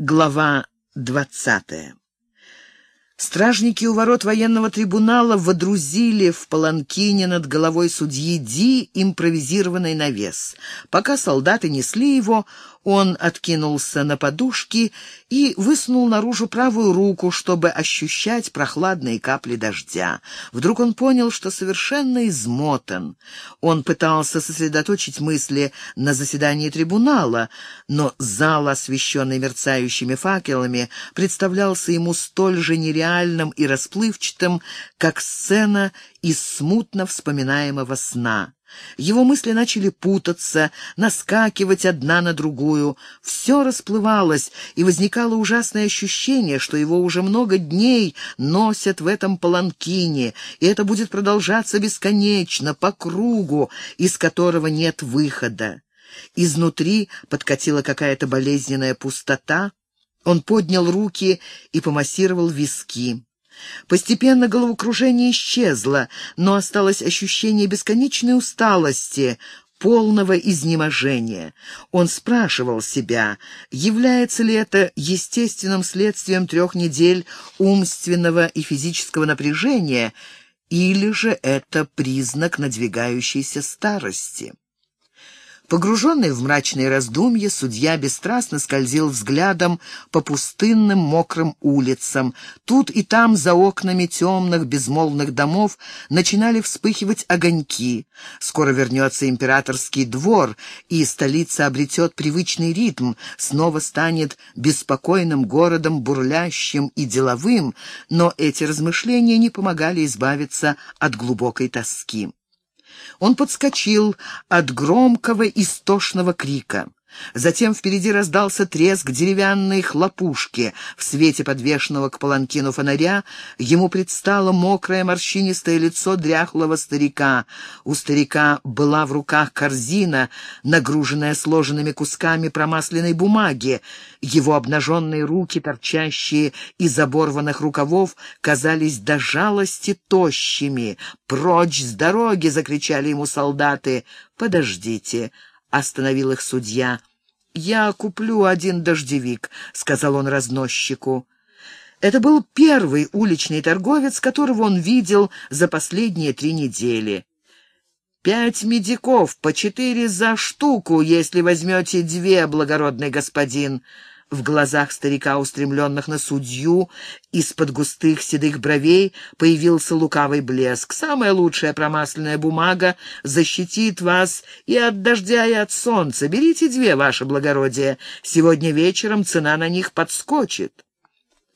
Глава двадцатая Стражники у ворот военного трибунала водрузили в паланкине над головой судьи Ди импровизированный навес. Пока солдаты несли его, он откинулся на подушки и высунул наружу правую руку, чтобы ощущать прохладные капли дождя. Вдруг он понял, что совершенно измотан. Он пытался сосредоточить мысли на заседании трибунала, но зал, освещенный мерцающими факелами, представлялся ему столь же нереальным и расплывчатым, как сцена из смутно вспоминаемого сна. Его мысли начали путаться, наскакивать одна на другую. Все расплывалось, и возникало ужасное ощущение, что его уже много дней носят в этом паланкине, и это будет продолжаться бесконечно, по кругу, из которого нет выхода. Изнутри подкатила какая-то болезненная пустота. Он поднял руки и помассировал виски. Постепенно головокружение исчезло, но осталось ощущение бесконечной усталости, полного изнеможения. Он спрашивал себя, является ли это естественным следствием трех недель умственного и физического напряжения, или же это признак надвигающейся старости. Погруженный в мрачные раздумья, судья бесстрастно скользил взглядом по пустынным мокрым улицам. Тут и там за окнами темных безмолвных домов начинали вспыхивать огоньки. Скоро вернется императорский двор, и столица обретет привычный ритм, снова станет беспокойным городом, бурлящим и деловым, но эти размышления не помогали избавиться от глубокой тоски. Он подскочил от громкого истошного крика. Затем впереди раздался треск деревянной хлопушки. В свете подвешенного к паланкину фонаря ему предстало мокрое морщинистое лицо дряхлого старика. У старика была в руках корзина, нагруженная сложенными кусками промасленной бумаги. Его обнаженные руки, торчащие из оборванных рукавов, казались до жалости тощими. «Прочь с дороги!» — закричали ему солдаты. «Подождите!» остановил их судья. «Я куплю один дождевик», — сказал он разносчику. Это был первый уличный торговец, которого он видел за последние три недели. «Пять медиков, по четыре за штуку, если возьмете две, благородный господин», в глазах старика, устремленных на судью, из-под густых седых бровей появился лукавый блеск. «Самая лучшая промасленная бумага защитит вас и от дождя, и от солнца. Берите две, ваше благородие. Сегодня вечером цена на них подскочит».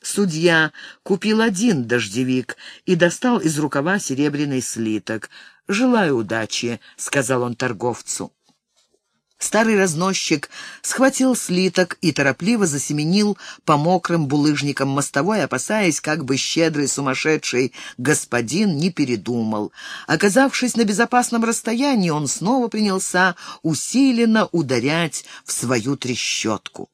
Судья купил один дождевик и достал из рукава серебряный слиток. «Желаю удачи», — сказал он торговцу. Старый разносчик схватил слиток и торопливо засеменил по мокрым булыжникам мостовой, опасаясь, как бы щедрый сумасшедший господин не передумал. Оказавшись на безопасном расстоянии, он снова принялся усиленно ударять в свою трещотку.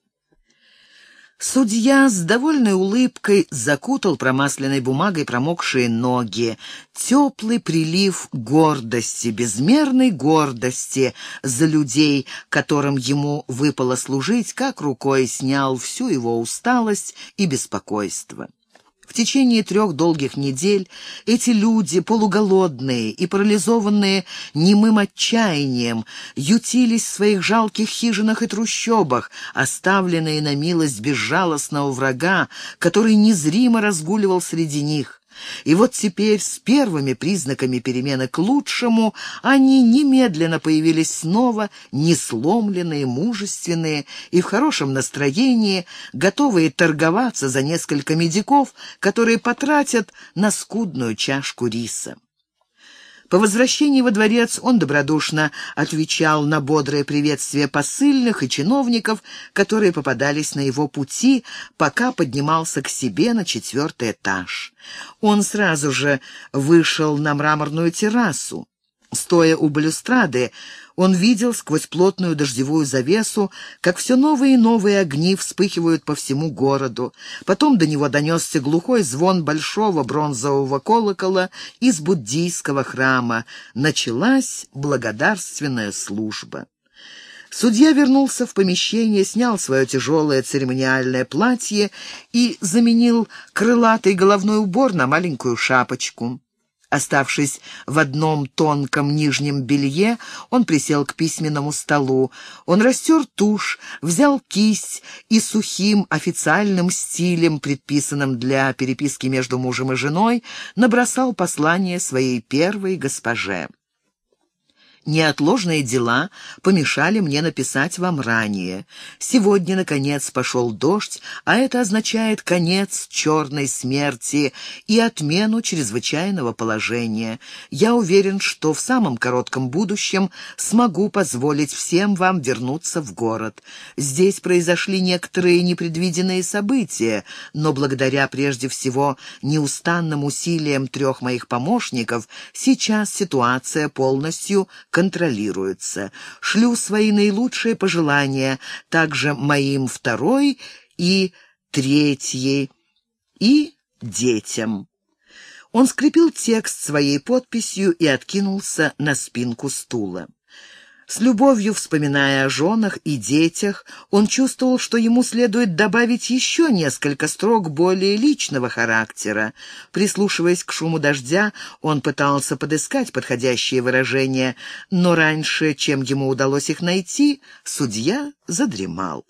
Судья с довольной улыбкой закутал промасленной бумагой промокшие ноги. Теплый прилив гордости, безмерной гордости за людей, которым ему выпало служить, как рукой снял всю его усталость и беспокойство. В течение трех долгих недель эти люди, полуголодные и парализованные немым отчаянием, ютились в своих жалких хижинах и трущобах, оставленные на милость безжалостного врага, который незримо разгуливал среди них. И вот теперь с первыми признаками перемены к лучшему они немедленно появились снова, несломленные, мужественные и в хорошем настроении, готовые торговаться за несколько медиков, которые потратят на скудную чашку риса. По возвращении во дворец он добродушно отвечал на бодрое приветствие посыльных и чиновников, которые попадались на его пути, пока поднимался к себе на четвертый этаж. Он сразу же вышел на мраморную террасу. Стоя у балюстрады, он видел сквозь плотную дождевую завесу, как все новые и новые огни вспыхивают по всему городу. Потом до него донесся глухой звон большого бронзового колокола из буддийского храма. Началась благодарственная служба. Судья вернулся в помещение, снял свое тяжелое церемониальное платье и заменил крылатый головной убор на маленькую шапочку. Оставшись в одном тонком нижнем белье, он присел к письменному столу. Он растер тушь, взял кисть и сухим официальным стилем, предписанным для переписки между мужем и женой, набросал послание своей первой госпоже. Неотложные дела помешали мне написать вам ранее. Сегодня, наконец, пошел дождь, а это означает конец черной смерти и отмену чрезвычайного положения. Я уверен, что в самом коротком будущем смогу позволить всем вам вернуться в город. Здесь произошли некоторые непредвиденные события, но благодаря прежде всего неустанным усилиям трех моих помощников сейчас ситуация полностью контролируется. Шлю свои наилучшие пожелания также моим второй и третьей и детям. Он скрепил текст своей подписью и откинулся на спинку стула. С любовью вспоминая о женах и детях, он чувствовал, что ему следует добавить еще несколько строк более личного характера. Прислушиваясь к шуму дождя, он пытался подыскать подходящие выражения, но раньше, чем ему удалось их найти, судья задремал.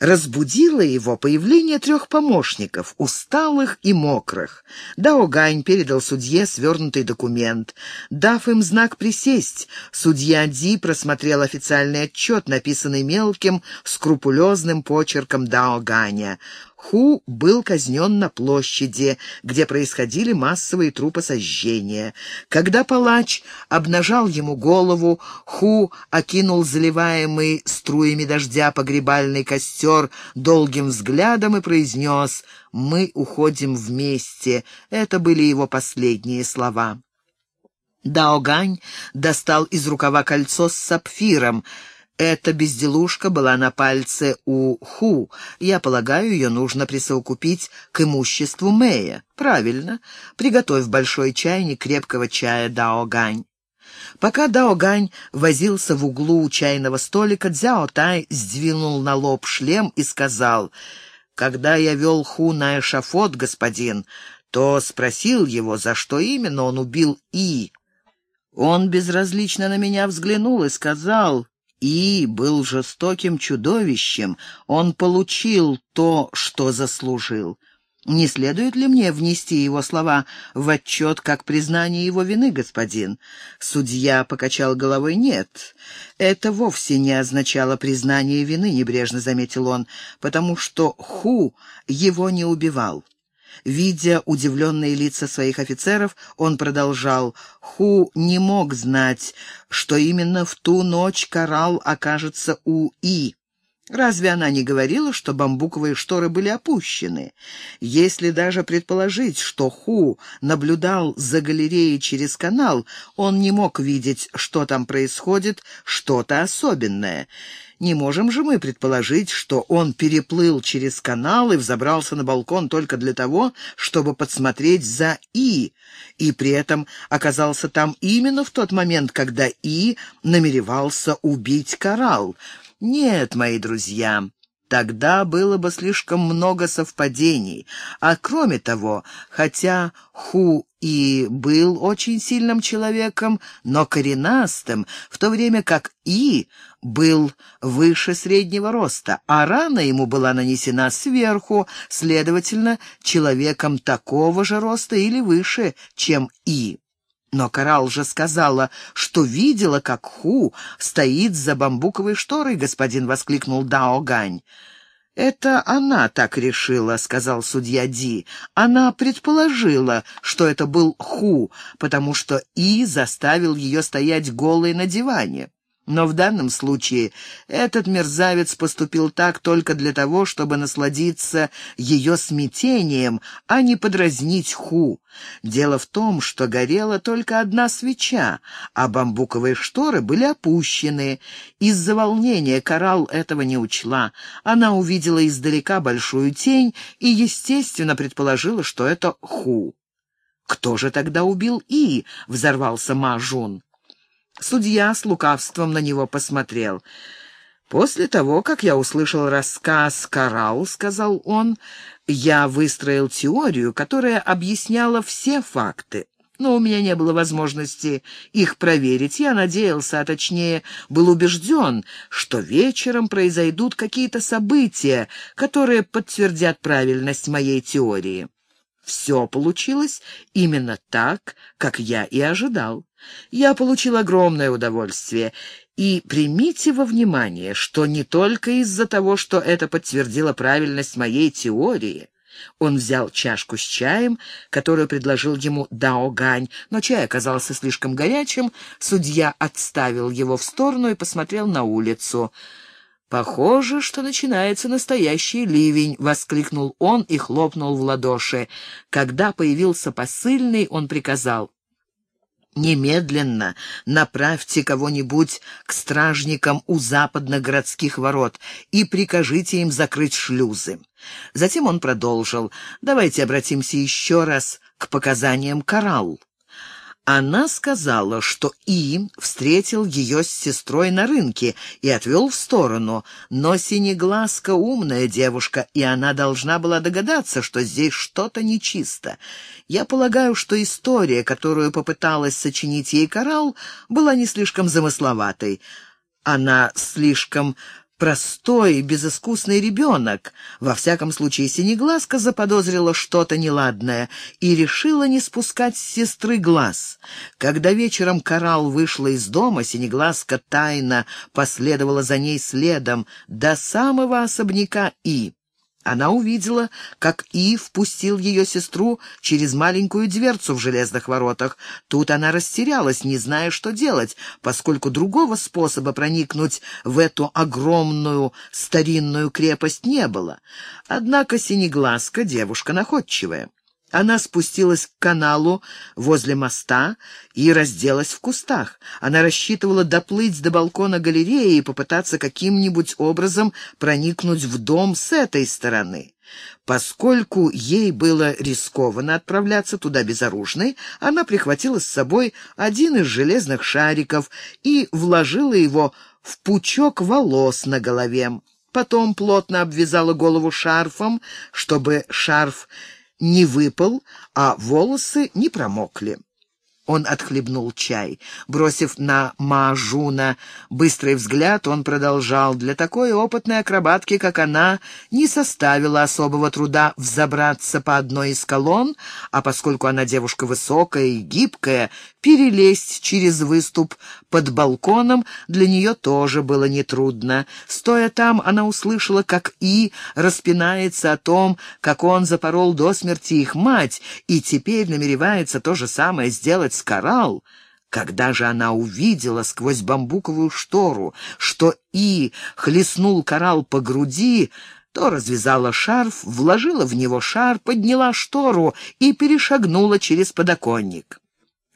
Разбудило его появление трех помощников, усталых и мокрых. Дао Гань передал судье свернутый документ. Дав им знак «присесть», судья Ди просмотрел официальный отчет, написанный мелким, скрупулезным почерком Дао Ганя. Ху был казнен на площади, где происходили массовые трупосожжения. Когда палач обнажал ему голову, Ху окинул заливаемый струями дождя погребальный костер долгим взглядом и произнес «Мы уходим вместе». Это были его последние слова. Даогань достал из рукава кольцо с сапфиром — эта безделушка была на пальце у Ху. Я полагаю, ее нужно присовокупить к имуществу Мэя. Правильно. Приготовь большой чайник крепкого чая Даогань. Пока Даогань возился в углу чайного столика, Дзяо Тай сдвинул на лоб шлем и сказал, «Когда я вел Ху на эшафот, господин, то спросил его, за что именно он убил И. Он безразлично на меня взглянул и сказал, и был жестоким чудовищем, он получил то, что заслужил. Не следует ли мне внести его слова в отчет как признание его вины, господин? Судья покачал головой. Нет, это вовсе не означало признание вины, небрежно заметил он, потому что Ху его не убивал. Видя удивленные лица своих офицеров, он продолжал. Ху не мог знать, что именно в ту ночь коралл окажется у И. Разве она не говорила, что бамбуковые шторы были опущены? Если даже предположить, что Ху наблюдал за галереей через канал, он не мог видеть, что там происходит, что-то особенное. Не можем же мы предположить, что он переплыл через канал и взобрался на балкон только для того, чтобы подсмотреть за И, и при этом оказался там именно в тот момент, когда И намеревался убить коралл. Нет, мои друзья, Тогда было бы слишком много совпадений. А кроме того, хотя Ху и был очень сильным человеком, но коренастым, в то время как И был выше среднего роста, а рана ему была нанесена сверху, следовательно, человеком такого же роста или выше, чем И. Но Коралл же сказала, что видела, как Ху стоит за бамбуковой шторой, господин воскликнул Дао Гань. «Это она так решила», — сказал судья Ди. «Она предположила, что это был Ху, потому что И заставил ее стоять голой на диване». Но в данном случае этот мерзавец поступил так только для того, чтобы насладиться ее смятением, а не подразнить Ху. Дело в том, что горела только одна свеча, а бамбуковые шторы были опущены. Из-за волнения Коралл этого не учла. Она увидела издалека большую тень и, естественно, предположила, что это Ху. «Кто же тогда убил И?» — взорвался Мажун. Судья с лукавством на него посмотрел. «После того, как я услышал рассказ «Коралл», — сказал он, — я выстроил теорию, которая объясняла все факты но у меня не было возможности их проверить. Я надеялся, а точнее был убежден, что вечером произойдут какие-то события, которые подтвердят правильность моей теории. Все получилось именно так, как я и ожидал. Я получил огромное удовольствие. И примите во внимание, что не только из-за того, что это подтвердило правильность моей теории, он взял чашку с чаем, которую предложил ему Дао Гань, но чай оказался слишком горячим. Судья отставил его в сторону и посмотрел на улицу. «Похоже, что начинается настоящий ливень», — воскликнул он и хлопнул в ладоши. Когда появился посыльный, он приказал. Немедленно направьте кого-нибудь к стражникам у западных городских ворот и прикажите им закрыть шлюзы. Затем он продолжил. Давайте обратимся еще раз к показаниям Коралл. Она сказала, что И встретил ее с сестрой на рынке и отвел в сторону, но Синеглазка умная девушка, и она должна была догадаться, что здесь что-то нечисто. Я полагаю, что история, которую попыталась сочинить ей Коралл, была не слишком замысловатой. Она слишком простой, безыскусный ребенок. Во всяком случае, Синеглазка заподозрила что-то неладное и решила не спускать с сестры глаз. Когда вечером Коралл вышла из дома, Синеглазка тайно последовала за ней следом до самого особняка И. Она увидела, как И впустил ее сестру через маленькую дверцу в железных воротах. Тут она растерялась, не зная, что делать, поскольку другого способа проникнуть в эту огромную старинную крепость не было. Однако Синеглазка девушка находчивая. Она спустилась к каналу возле моста и разделась в кустах. Она рассчитывала доплыть до балкона галереи и попытаться каким-нибудь образом проникнуть в дом с этой стороны. Поскольку ей было рискованно отправляться туда безоружной, она прихватила с собой один из железных шариков и вложила его в пучок волос на голове. Потом плотно обвязала голову шарфом, чтобы шарф не выпал, а волосы не промокли. Он отхлебнул чай. Бросив на Мажуна быстрый взгляд, он продолжал. Для такой опытной акробатки, как она, не составило особого труда взобраться по одной из колонн, а поскольку она девушка высокая и гибкая, перелезть через выступ под балконом для нее тоже было нетрудно. Стоя там, она услышала, как И распинается о том, как он запорол до смерти их мать, и теперь намеревается то же самое сделать с Коралл. Когда же она увидела сквозь бамбуковую штору, что И хлестнул Коралл по груди, то развязала шарф, вложила в него шар, подняла штору и перешагнула через подоконник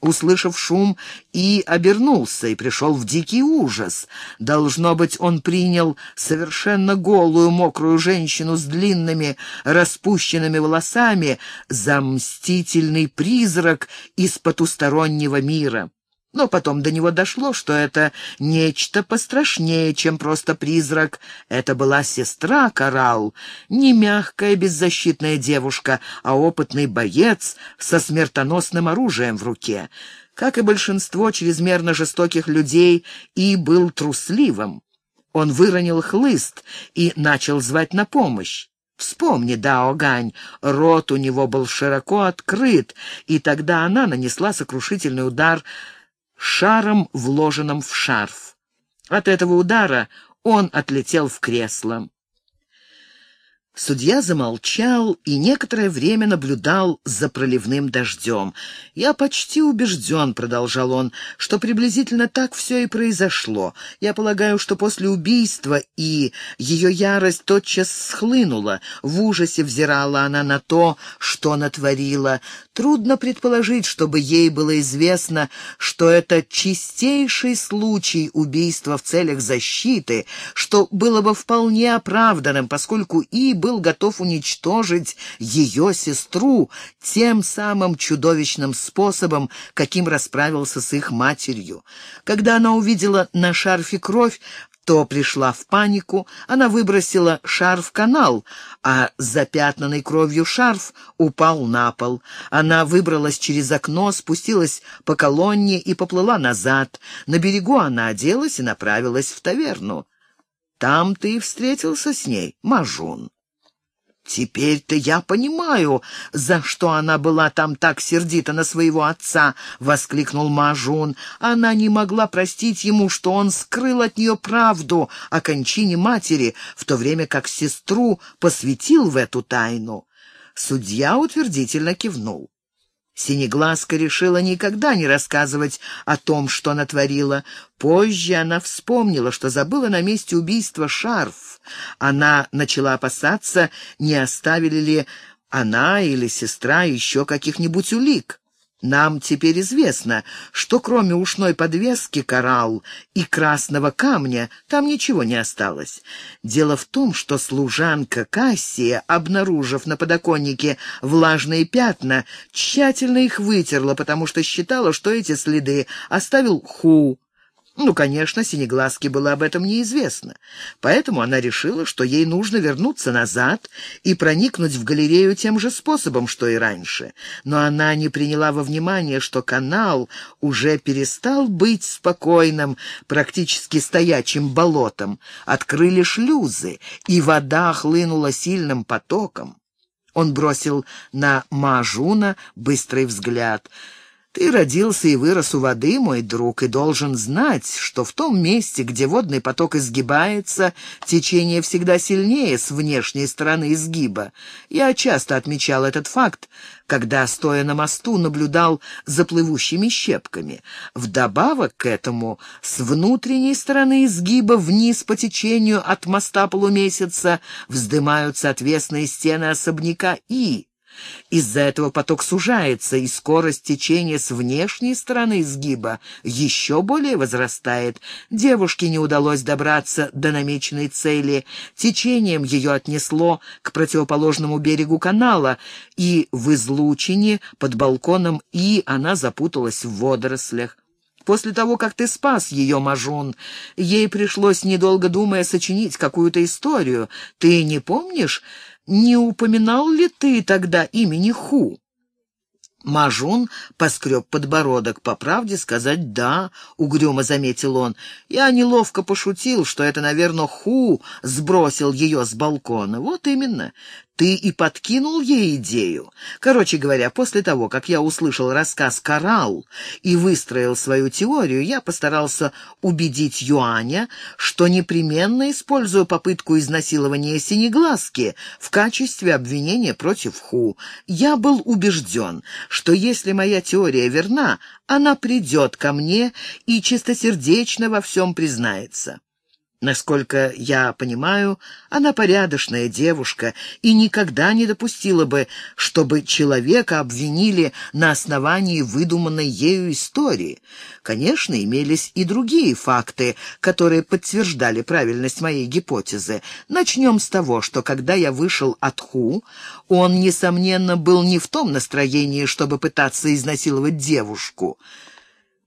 услышав шум, и обернулся, и пришел в дикий ужас. Должно быть, он принял совершенно голую мокрую женщину с длинными распущенными волосами за мстительный призрак из потустороннего мира. Но потом до него дошло, что это нечто пострашнее, чем просто призрак. Это была сестра Коралл, не мягкая беззащитная девушка, а опытный боец со смертоносным оружием в руке. Как и большинство чрезмерно жестоких людей, и был трусливым. Он выронил хлыст и начал звать на помощь. Вспомни, Дао Гань, рот у него был широко открыт, и тогда она нанесла сокрушительный удар шаром, вложенным в шарф. От этого удара он отлетел в кресло. Судья замолчал и некоторое время наблюдал за проливным дождем. «Я почти убежден», — продолжал он, — «что приблизительно так все и произошло. Я полагаю, что после убийства и ее ярость тотчас схлынула. В ужасе взирала она на то, что натворила. Трудно предположить, чтобы ей было известно, что это чистейший случай убийства в целях защиты, что было бы вполне оправданным, поскольку и был готов уничтожить ее сестру тем самым чудовищным способом, каким расправился с их матерью. Когда она увидела на шарфе кровь, то пришла в панику, она выбросила шарф в канал, а запятнанный кровью шарф упал на пол. Она выбралась через окно, спустилась по колонне и поплыла назад. На берегу она оделась и направилась в таверну. Там ты и встретился с ней, Мажун. «Теперь-то я понимаю, за что она была там так сердита на своего отца!» — воскликнул Мажун. Она не могла простить ему, что он скрыл от нее правду о кончине матери, в то время как сестру посвятил в эту тайну. Судья утвердительно кивнул. Синеглазка решила никогда не рассказывать о том, что натворила. Позже она вспомнила, что забыла на месте убийства шарф. Она начала опасаться, не оставили ли она или сестра еще каких-нибудь улик. Нам теперь известно, что кроме ушной подвески коралл и красного камня там ничего не осталось. Дело в том, что служанка Кассия, обнаружив на подоконнике влажные пятна, тщательно их вытерла, потому что считала, что эти следы оставил Ху, ну, конечно, Синеглазке было об этом неизвестно. Поэтому она решила, что ей нужно вернуться назад и проникнуть в галерею тем же способом, что и раньше. Но она не приняла во внимание, что канал уже перестал быть спокойным, практически стоячим болотом. Открыли шлюзы, и вода хлынула сильным потоком. Он бросил на Мажуна быстрый взгляд — ты родился и вырос у воды, мой друг, и должен знать, что в том месте, где водный поток изгибается, течение всегда сильнее с внешней стороны изгиба. Я часто отмечал этот факт, когда, стоя на мосту, наблюдал за плывущими щепками. Вдобавок к этому, с внутренней стороны изгиба вниз по течению от моста полумесяца вздымаются отвесные стены особняка И. Из-за этого поток сужается, и скорость течения с внешней стороны изгиба еще более возрастает. Девушке не удалось добраться до намеченной цели. Течением ее отнесло к противоположному берегу канала, и в излучине под балконом И она запуталась в водорослях. После того, как ты спас ее, Мажун, ей пришлось, недолго думая, сочинить какую-то историю. Ты не помнишь, не упоминал ли ты тогда имени Ху?» Мажун поскреб подбородок. «По правде сказать, да», — угрюмо заметил он. «Я неловко пошутил, что это, наверное, Ху сбросил ее с балкона. Вот именно. Ты и подкинул ей идею. Короче говоря, после того, как я услышал рассказ «Коралл» и выстроил свою теорию, я постарался убедить Юаня, что непременно использую попытку изнасилования Синеглазки в качестве обвинения против Ху. Я был убежден, что если моя теория верна, она придет ко мне и чистосердечно во всем признается. Насколько я понимаю, она порядочная девушка и никогда не допустила бы, чтобы человека обвинили на основании выдуманной ею истории. Конечно, имелись и другие факты, которые подтверждали правильность моей гипотезы. Начнем с того, что когда я вышел от Ху, он, несомненно, был не в том настроении, чтобы пытаться изнасиловать девушку.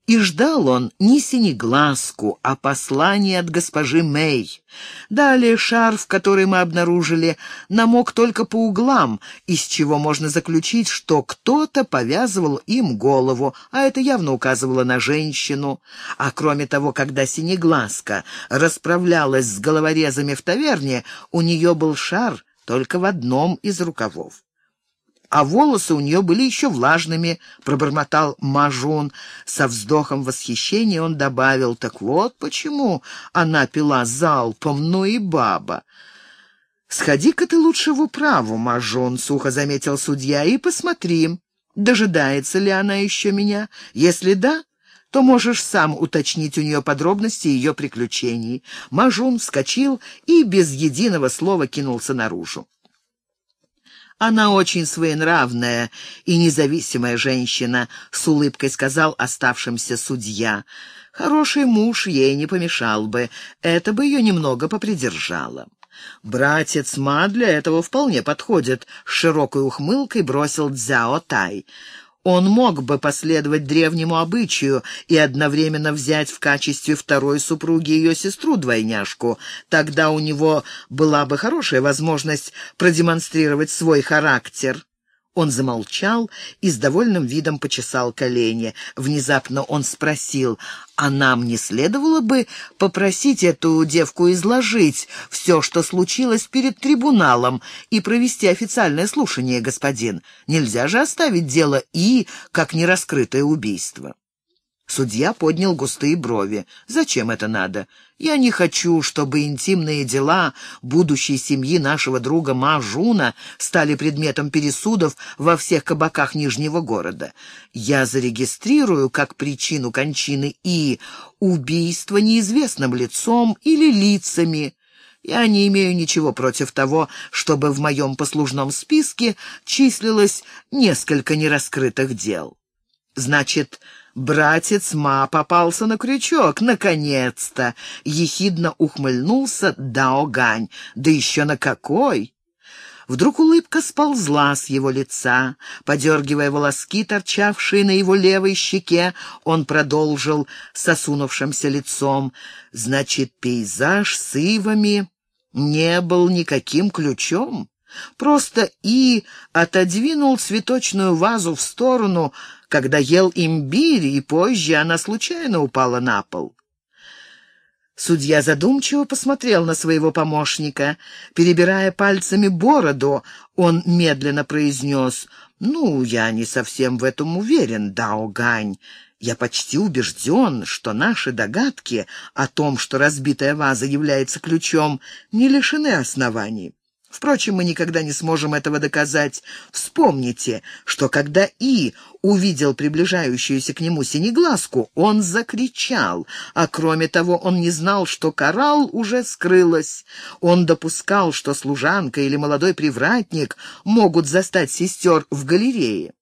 И ждал он не синеглазку, а послание от госпожи Мэй. Далее шарф, который мы обнаружили, намок только по углам, из чего можно заключить, что кто-то повязывал им голову, а это явно указывало на женщину. А кроме того, когда синеглазка расправлялась с головорезами в таверне, у нее был шар только в одном из рукавов а волосы у нее были еще влажными», — пробормотал Мажун. Со вздохом восхищения он добавил, «Так вот почему она пила залпом, ну и баба». «Сходи-ка ты лучше в управу, Мажун», — сухо заметил судья, — «и посмотри, дожидается ли она еще меня. Если да, то можешь сам уточнить у нее подробности ее приключений». Мажун вскочил и без единого слова кинулся наружу. Она очень своенравная и независимая женщина, с улыбкой сказал оставшимся судья. Хороший муж ей не помешал бы, это бы ее немного попридержало. «Братец Ма для этого вполне подходит», — с широкой ухмылкой бросил Цзяо Тай. Он мог бы последовать древнему обычаю и одновременно взять в качестве второй супруги ее сестру-двойняшку. Тогда у него была бы хорошая возможность продемонстрировать свой характер. Он замолчал и с довольным видом почесал колени. Внезапно он спросил, а нам не следовало бы попросить эту девку изложить все, что случилось перед трибуналом, и провести официальное слушание, господин? Нельзя же оставить дело и как нераскрытое убийство. Судья поднял густые брови. «Зачем это надо? Я не хочу, чтобы интимные дела будущей семьи нашего друга Мажуна стали предметом пересудов во всех кабаках Нижнего города. Я зарегистрирую как причину кончины и убийство неизвестным лицом или лицами». Я не имею ничего против того, чтобы в моем послужном списке числилось несколько нераскрытых дел. Значит, Братец Ма попался на крючок, наконец-то! Ехидно ухмыльнулся Дао Гань. Да еще на какой! Вдруг улыбка сползла с его лица. Подергивая волоски, торчавшие на его левой щеке, он продолжил сосунувшимся лицом. «Значит, пейзаж с ивами не был никаким ключом?» Просто И отодвинул цветочную вазу в сторону, когда ел имбирь, и позже она случайно упала на пол. Судья задумчиво посмотрел на своего помощника. Перебирая пальцами бороду, он медленно произнес, «Ну, я не совсем в этом уверен, Дао Гань. Я почти убежден, что наши догадки о том, что разбитая ваза является ключом, не лишены оснований. Впрочем, мы никогда не сможем этого доказать. Вспомните, что когда И увидел приближающуюся к нему синеглазку, он закричал, а кроме того он не знал, что коралл уже скрылась. Он допускал, что служанка или молодой привратник могут застать сестер в галерее.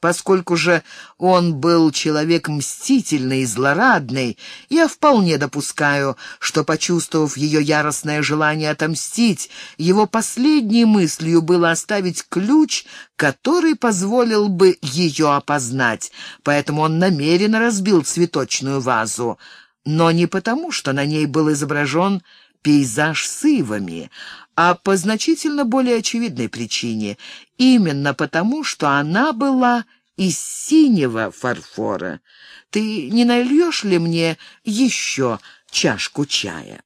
Поскольку же он был человек мстительный и злорадный, я вполне допускаю, что, почувствовав ее яростное желание отомстить, его последней мыслью было оставить ключ, который позволил бы ее опознать, поэтому он намеренно разбил цветочную вазу, но не потому, что на ней был изображен пейзаж с ивами, а по значительно более очевидной причине, именно потому, что она была из синего фарфора. Ты не нальешь ли мне еще чашку чая?»